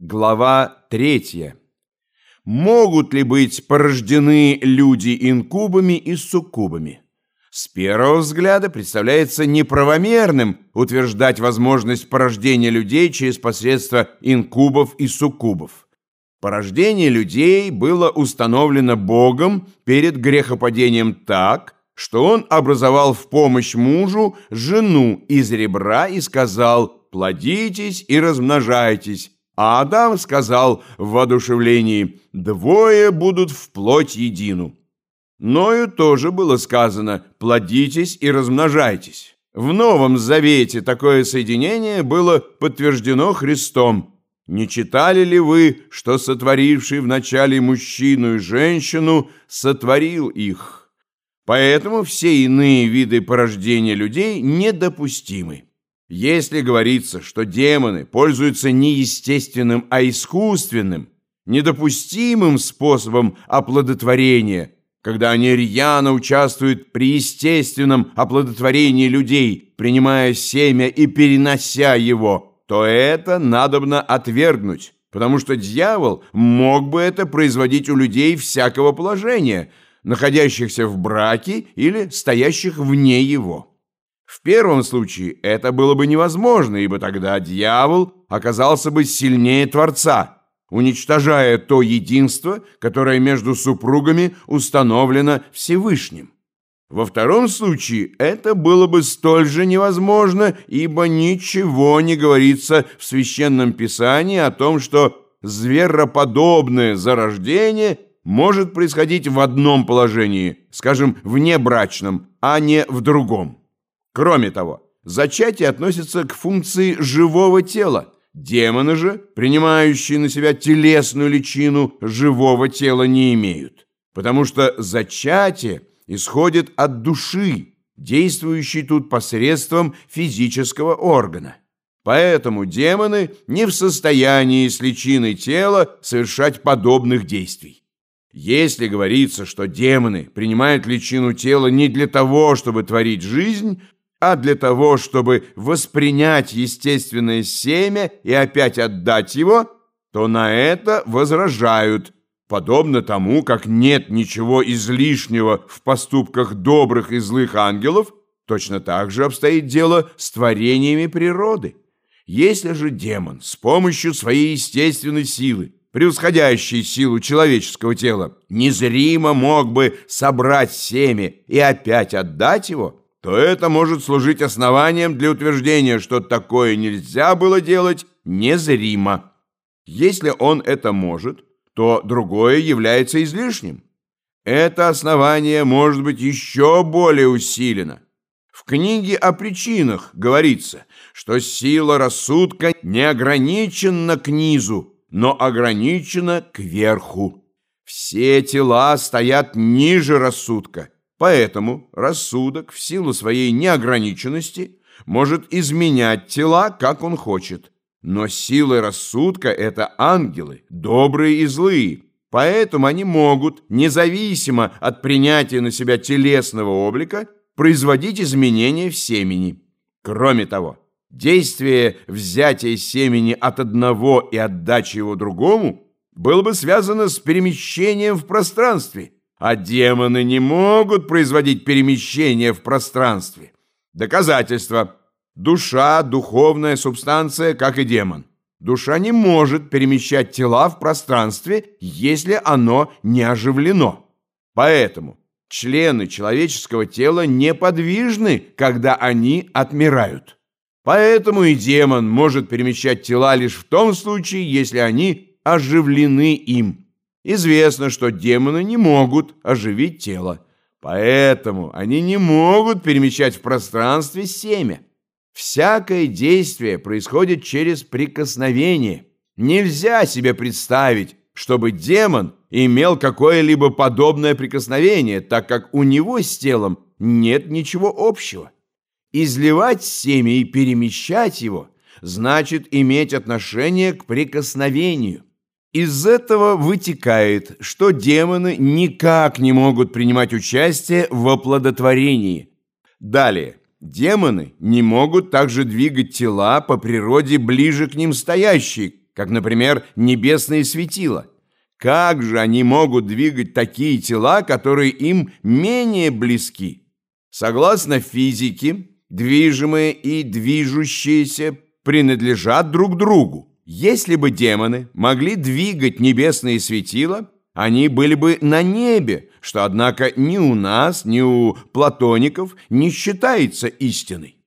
Глава 3. Могут ли быть порождены люди инкубами и суккубами? С первого взгляда представляется неправомерным утверждать возможность порождения людей через посредство инкубов и суккубов. Порождение людей было установлено Богом перед грехопадением так, что он образовал в помощь мужу жену из ребра и сказал «плодитесь и размножайтесь», а Адам сказал в воодушевлении «двое будут в плоть едину». Ною тоже было сказано «плодитесь и размножайтесь». В Новом Завете такое соединение было подтверждено Христом. Не читали ли вы, что сотворивший вначале мужчину и женщину сотворил их? Поэтому все иные виды порождения людей недопустимы. Если говорится, что демоны пользуются не естественным, а искусственным, недопустимым способом оплодотворения, когда они рьяно участвуют при естественном оплодотворении людей, принимая семя и перенося его, то это надобно отвергнуть, потому что дьявол мог бы это производить у людей всякого положения, находящихся в браке или стоящих вне его. В первом случае это было бы невозможно, ибо тогда дьявол оказался бы сильнее Творца, уничтожая то единство, которое между супругами установлено Всевышним. Во втором случае это было бы столь же невозможно, ибо ничего не говорится в Священном Писании о том, что звероподобное зарождение может происходить в одном положении, скажем, внебрачном, а не в другом. Кроме того, зачатие относится к функции живого тела. Демоны же, принимающие на себя телесную личину, живого тела не имеют. Потому что зачатие исходит от души, действующей тут посредством физического органа. Поэтому демоны не в состоянии с личиной тела совершать подобных действий. Если говорится, что демоны принимают личину тела не для того, чтобы творить жизнь, а для того, чтобы воспринять естественное семя и опять отдать его, то на это возражают, подобно тому, как нет ничего излишнего в поступках добрых и злых ангелов, точно так же обстоит дело с творениями природы. Если же демон с помощью своей естественной силы, превосходящей силу человеческого тела, незримо мог бы собрать семя и опять отдать его, то это может служить основанием для утверждения, что такое нельзя было делать незримо. Если он это может, то другое является излишним. Это основание может быть еще более усилено. В книге о причинах говорится, что сила рассудка не ограничена к низу, но ограничена к верху. Все тела стоят ниже рассудка – Поэтому рассудок в силу своей неограниченности может изменять тела, как он хочет. Но силы рассудка – это ангелы, добрые и злые. Поэтому они могут, независимо от принятия на себя телесного облика, производить изменения в семени. Кроме того, действие взятия семени от одного и отдачи его другому было бы связано с перемещением в пространстве – а демоны не могут производить перемещение в пространстве. Доказательство. Душа – духовная субстанция, как и демон. Душа не может перемещать тела в пространстве, если оно не оживлено. Поэтому члены человеческого тела неподвижны, когда они отмирают. Поэтому и демон может перемещать тела лишь в том случае, если они оживлены им. Известно, что демоны не могут оживить тело, поэтому они не могут перемещать в пространстве семя. Всякое действие происходит через прикосновение. Нельзя себе представить, чтобы демон имел какое-либо подобное прикосновение, так как у него с телом нет ничего общего. Изливать семя и перемещать его значит иметь отношение к прикосновению. Из этого вытекает, что демоны никак не могут принимать участие в оплодотворении. Далее, демоны не могут также двигать тела по природе ближе к ним стоящие, как, например, небесные светила. Как же они могут двигать такие тела, которые им менее близки? Согласно физике, движимые и движущиеся принадлежат друг другу. Если бы демоны могли двигать небесные светила, они были бы на небе, что, однако, ни у нас, ни у платоников не считается истиной.